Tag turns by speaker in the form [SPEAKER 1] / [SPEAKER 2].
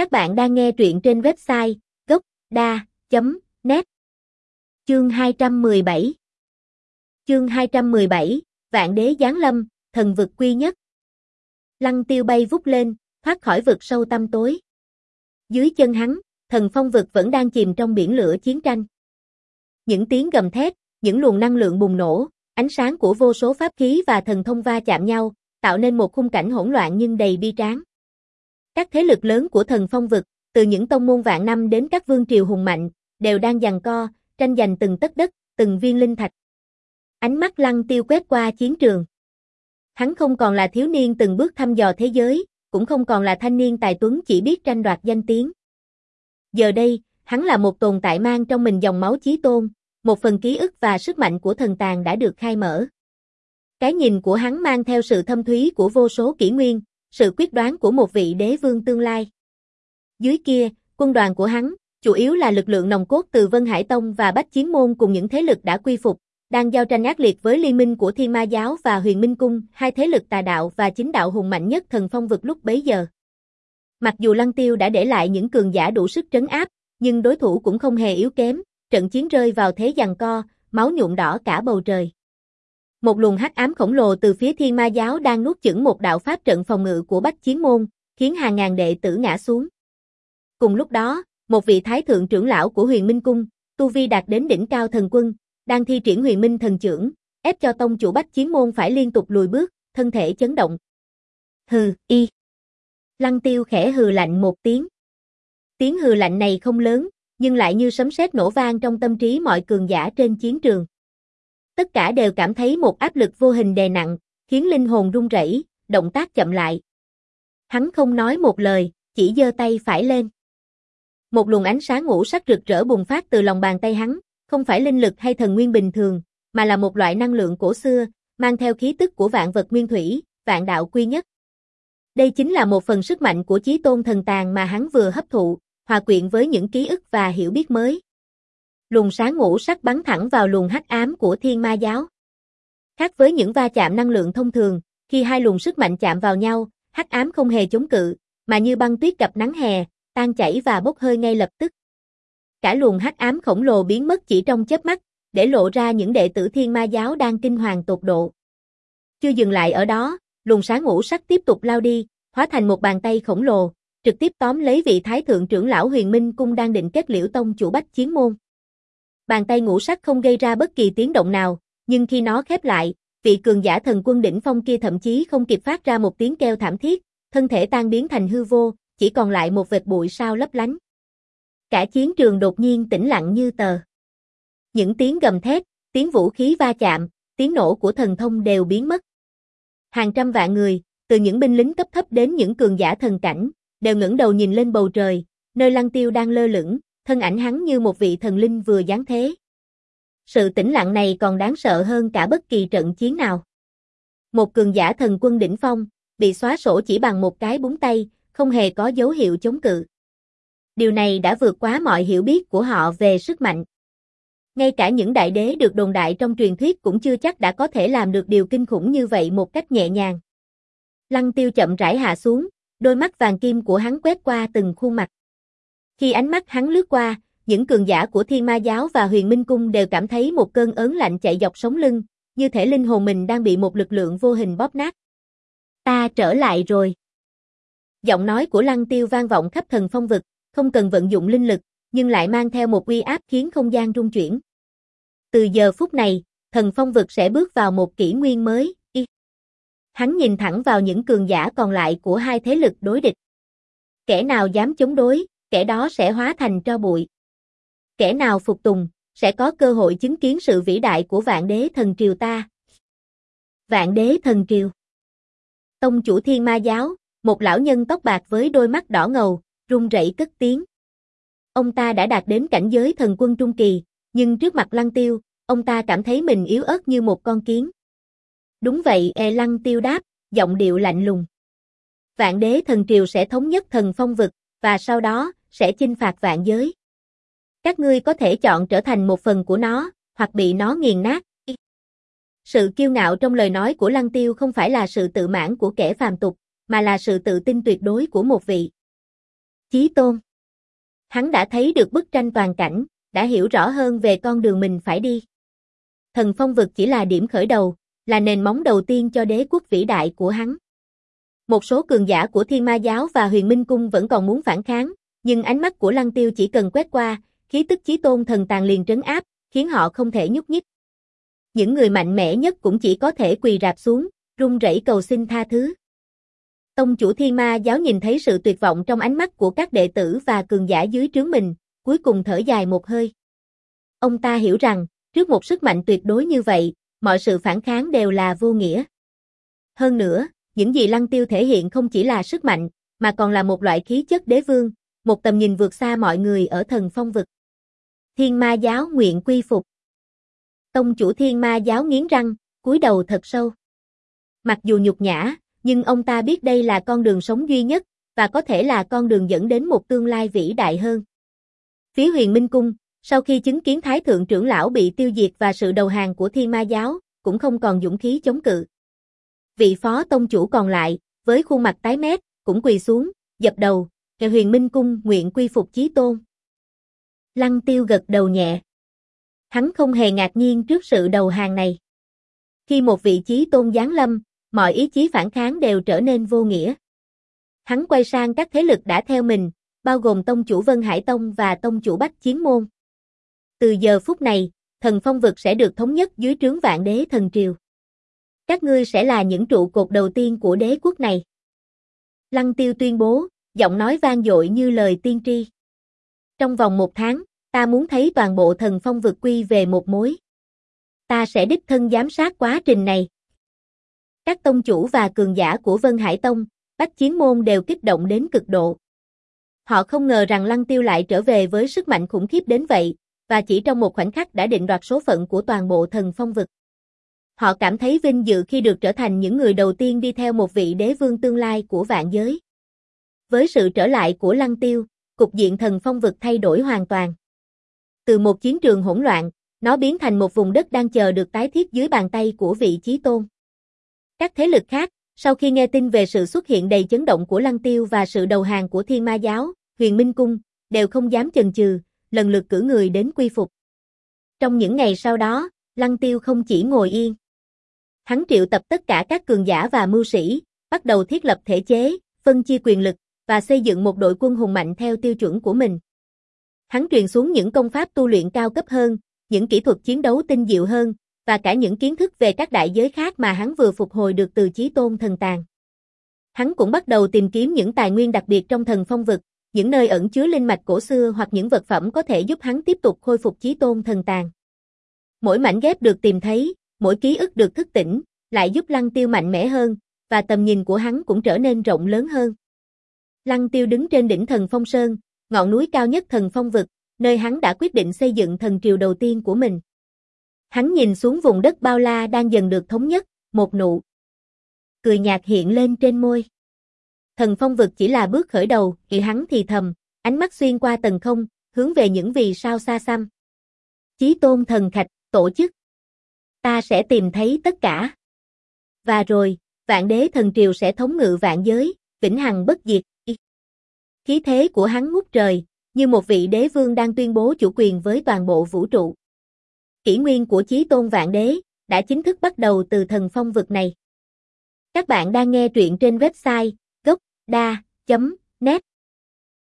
[SPEAKER 1] Các bạn đang nghe truyện trên website gốc.da.net Chương 217 Chương 217, Vạn đế giáng lâm, thần vực quy nhất. Lăng tiêu bay vút lên, thoát khỏi vực sâu tăm tối. Dưới chân hắn, thần phong vực vẫn đang chìm trong biển lửa chiến tranh. Những tiếng gầm thét, những luồng năng lượng bùng nổ, ánh sáng của vô số pháp khí và thần thông va chạm nhau, tạo nên một khung cảnh hỗn loạn nhưng đầy bi tráng. Các thế lực lớn của thần phong vực, từ những tông môn vạn năm đến các vương triều hùng mạnh, đều đang giằng co, tranh giành từng tất đất, từng viên linh thạch. Ánh mắt lăng tiêu quét qua chiến trường. Hắn không còn là thiếu niên từng bước thăm dò thế giới, cũng không còn là thanh niên tài tuấn chỉ biết tranh đoạt danh tiếng. Giờ đây, hắn là một tồn tại mang trong mình dòng máu chí tôn, một phần ký ức và sức mạnh của thần tàng đã được khai mở. Cái nhìn của hắn mang theo sự thâm thúy của vô số kỷ nguyên, sự quyết đoán của một vị đế vương tương lai. Dưới kia, quân đoàn của hắn, chủ yếu là lực lượng nòng cốt từ Vân Hải Tông và Bách Chiến Môn cùng những thế lực đã quy phục, đang giao tranh ác liệt với liên minh của Thiên Ma Giáo và Huyền Minh Cung, hai thế lực tà đạo và chính đạo hùng mạnh nhất thần phong vực lúc bấy giờ. Mặc dù Lăng Tiêu đã để lại những cường giả đủ sức trấn áp, nhưng đối thủ cũng không hề yếu kém, trận chiến rơi vào thế giằng co, máu nhuộm đỏ cả bầu trời. Một luồng hắc ám khổng lồ từ phía Thiên Ma giáo đang nuốt chửng một đạo pháp trận phòng ngự của Bách Chiến môn, khiến hàng ngàn đệ tử ngã xuống. Cùng lúc đó, một vị thái thượng trưởng lão của Huyền Minh cung, tu vi đạt đến đỉnh cao thần quân, đang thi triển Huyền Minh thần trưởng, ép cho tông chủ Bách Chiến môn phải liên tục lùi bước, thân thể chấn động. Hừ, y. Lăng Tiêu khẽ hừ lạnh một tiếng. Tiếng hừ lạnh này không lớn, nhưng lại như sấm sét nổ vang trong tâm trí mọi cường giả trên chiến trường. Tất cả đều cảm thấy một áp lực vô hình đè nặng, khiến linh hồn run rẩy, động tác chậm lại. Hắn không nói một lời, chỉ giơ tay phải lên. Một luồng ánh sáng ngũ sắc rực rỡ bùng phát từ lòng bàn tay hắn, không phải linh lực hay thần nguyên bình thường, mà là một loại năng lượng cổ xưa, mang theo khí tức của vạn vật nguyên thủy, vạn đạo quy nhất. Đây chính là một phần sức mạnh của chí tôn thần tàng mà hắn vừa hấp thụ, hòa quyện với những ký ức và hiểu biết mới. Luồng sáng ngũ sắc bắn thẳng vào luồng hắc ám của thiên ma giáo. Khác với những va chạm năng lượng thông thường, khi hai luồng sức mạnh chạm vào nhau, hắc ám không hề chống cự, mà như băng tuyết gặp nắng hè, tan chảy và bốc hơi ngay lập tức. Cả luồng hắc ám khổng lồ biến mất chỉ trong chớp mắt, để lộ ra những đệ tử thiên ma giáo đang kinh hoàng tột độ. Chưa dừng lại ở đó, luồng sáng ngũ sắc tiếp tục lao đi, hóa thành một bàn tay khổng lồ, trực tiếp tóm lấy vị thái thượng trưởng lão huyền minh cung đang định kết liễu tông chủ bách chiến môn. Bàn tay ngũ sắc không gây ra bất kỳ tiếng động nào, nhưng khi nó khép lại, vị cường giả thần quân đỉnh phong kia thậm chí không kịp phát ra một tiếng kêu thảm thiết, thân thể tan biến thành hư vô, chỉ còn lại một vệt bụi sao lấp lánh. Cả chiến trường đột nhiên tĩnh lặng như tờ. Những tiếng gầm thét, tiếng vũ khí va chạm, tiếng nổ của thần thông đều biến mất. Hàng trăm vạn người, từ những binh lính cấp thấp đến những cường giả thần cảnh, đều ngẩng đầu nhìn lên bầu trời, nơi lăng tiêu đang lơ lửng, thân ảnh hắn như một vị thần linh vừa giáng thế. Sự tĩnh lặng này còn đáng sợ hơn cả bất kỳ trận chiến nào. Một cường giả thần quân đỉnh phong, bị xóa sổ chỉ bằng một cái búng tay, không hề có dấu hiệu chống cự. Điều này đã vượt quá mọi hiểu biết của họ về sức mạnh. Ngay cả những đại đế được đồn đại trong truyền thuyết cũng chưa chắc đã có thể làm được điều kinh khủng như vậy một cách nhẹ nhàng. Lăng tiêu chậm rãi hạ xuống, đôi mắt vàng kim của hắn quét qua từng khuôn mặt. Khi ánh mắt hắn lướt qua, những cường giả của Thiên Ma Giáo và Huyền Minh Cung đều cảm thấy một cơn ớn lạnh chạy dọc sống lưng, như thể linh hồn mình đang bị một lực lượng vô hình bóp nát. Ta trở lại rồi. Giọng nói của Lăng Tiêu vang vọng khắp thần phong vực, không cần vận dụng linh lực, nhưng lại mang theo một uy áp khiến không gian rung chuyển. Từ giờ phút này, thần phong vực sẽ bước vào một kỷ nguyên mới. Y. Hắn nhìn thẳng vào những cường giả còn lại của hai thế lực đối địch. Kẻ nào dám chống đối, kẻ đó sẽ hóa thành tro bụi. Kẻ nào phục tùng, sẽ có cơ hội chứng kiến sự vĩ đại của vạn đế thần triều ta. Vạn đế thần triều Tông chủ thiên ma giáo, một lão nhân tóc bạc với đôi mắt đỏ ngầu, run rẩy cất tiếng. Ông ta đã đạt đến cảnh giới thần quân trung kỳ, nhưng trước mặt lăng tiêu, ông ta cảm thấy mình yếu ớt như một con kiến. Đúng vậy, e lăng tiêu đáp, giọng điệu lạnh lùng. Vạn đế thần triều sẽ thống nhất thần phong vực, và sau đó, sẽ chinh phạt vạn giới. Các ngươi có thể chọn trở thành một phần của nó, hoặc bị nó nghiền nát. Sự kiêu ngạo trong lời nói của Lăng Tiêu không phải là sự tự mãn của kẻ phàm tục, mà là sự tự tin tuyệt đối của một vị Chí tôn. Hắn đã thấy được bức tranh toàn cảnh, đã hiểu rõ hơn về con đường mình phải đi. Thần phong vực chỉ là điểm khởi đầu, là nền móng đầu tiên cho đế quốc vĩ đại của hắn. Một số cường giả của Thiên Ma Giáo và Huyền Minh Cung vẫn còn muốn phản kháng, nhưng ánh mắt của Lăng Tiêu chỉ cần quét qua, khí tức chí tôn thần tàn liền trấn áp, khiến họ không thể nhúc nhích. Những người mạnh mẽ nhất cũng chỉ có thể quỳ rạp xuống, run rẩy cầu xin tha thứ. Tông chủ Thiên Ma Giáo nhìn thấy sự tuyệt vọng trong ánh mắt của các đệ tử và cường giả dưới trướng mình, cuối cùng thở dài một hơi. Ông ta hiểu rằng, trước một sức mạnh tuyệt đối như vậy, mọi sự phản kháng đều là vô nghĩa. Hơn nữa, những gì Lăng Tiêu thể hiện không chỉ là sức mạnh, mà còn là một loại khí chất đế vương, một tầm nhìn vượt xa mọi người ở thần phong vực. Thiên ma giáo nguyện quy phục. Tông chủ thiên ma giáo nghiến răng, cúi đầu thật sâu. Mặc dù nhục nhã, nhưng ông ta biết đây là con đường sống duy nhất, và có thể là con đường dẫn đến một tương lai vĩ đại hơn. Phía huyền Minh Cung, sau khi chứng kiến Thái Thượng trưởng lão bị tiêu diệt và sự đầu hàng của thiên ma giáo, cũng không còn dũng khí chống cự. Vị phó tông chủ còn lại, với khuôn mặt tái mét, cũng quỳ xuống, dập đầu, huyền minh cung nguyện quy phục chí tôn. Lăng tiêu gật đầu nhẹ. Hắn không hề ngạc nhiên trước sự đầu hàng này. Khi một vị chí tôn giáng lâm, mọi ý chí phản kháng đều trở nên vô nghĩa. Hắn quay sang các thế lực đã theo mình, bao gồm tông chủ Vân Hải Tông và tông chủ Bách Chiến Môn. Từ giờ phút này, thần phong vực sẽ được thống nhất dưới trướng vạn đế thần triều. Các ngươi sẽ là những trụ cột đầu tiên của đế quốc này. Lăng tiêu tuyên bố, giọng nói vang dội như lời tiên tri. Trong vòng một tháng, ta muốn thấy toàn bộ thần phong vực quy về một mối. Ta sẽ đích thân giám sát quá trình này. Các tông chủ và cường giả của Vân Hải Tông, Bách Chiến Môn đều kích động đến cực độ. Họ không ngờ rằng Lăng Tiêu lại trở về với sức mạnh khủng khiếp đến vậy, và chỉ trong một khoảnh khắc đã định đoạt số phận của toàn bộ thần phong vực. Họ cảm thấy vinh dự khi được trở thành những người đầu tiên đi theo một vị đế vương tương lai của vạn giới. Với sự trở lại của Lăng Tiêu, cục diện thần phong vực thay đổi hoàn toàn. Từ một chiến trường hỗn loạn, nó biến thành một vùng đất đang chờ được tái thiết dưới bàn tay của vị chí tôn. Các thế lực khác, sau khi nghe tin về sự xuất hiện đầy chấn động của Lăng Tiêu và sự đầu hàng của Thiên Ma Giáo, Huyền Minh Cung, đều không dám chần chừ, lần lượt cử người đến quy phục. Trong những ngày sau đó, Lăng Tiêu không chỉ ngồi yên. Hắn triệu tập tất cả các cường giả và mưu sĩ, bắt đầu thiết lập thể chế, phân chia quyền lực, và xây dựng một đội quân hùng mạnh theo tiêu chuẩn của mình. Hắn truyền xuống những công pháp tu luyện cao cấp hơn, những kỹ thuật chiến đấu tinh diệu hơn, và cả những kiến thức về các đại giới khác mà hắn vừa phục hồi được từ chí tôn thần tàng. Hắn cũng bắt đầu tìm kiếm những tài nguyên đặc biệt trong thần phong vực, những nơi ẩn chứa linh mạch cổ xưa hoặc những vật phẩm có thể giúp hắn tiếp tục khôi phục chí tôn thần tàng. Mỗi mảnh ghép được tìm thấy, mỗi ký ức được thức tỉnh, lại giúp Lăng Tiêu mạnh mẽ hơn, và tầm nhìn của hắn cũng trở nên rộng lớn hơn. Lăng Tiêu đứng trên đỉnh thần phong sơn, ngọn núi cao nhất thần phong vực, nơi hắn đã quyết định xây dựng thần triều đầu tiên của mình. Hắn nhìn xuống vùng đất bao la đang dần được thống nhất, một nụ. Cười nhạt hiện lên trên môi. Thần phong vực chỉ là bước khởi đầu, thì hắn thì thầm, ánh mắt xuyên qua tầng không, hướng về những vì sao xa xăm. Chí tôn thần khạch, tổ chức. Ta sẽ tìm thấy tất cả. Và rồi, vạn đế thần triều sẽ thống ngự vạn giới, vĩnh hằng bất diệt. Khí thế của hắn ngút trời, như một vị đế vương đang tuyên bố chủ quyền với toàn bộ vũ trụ. Kỷ nguyên của chí tôn vạn đế, đã chính thức bắt đầu từ thần phong vực này. Các bạn đang nghe truyện trên website gocda.net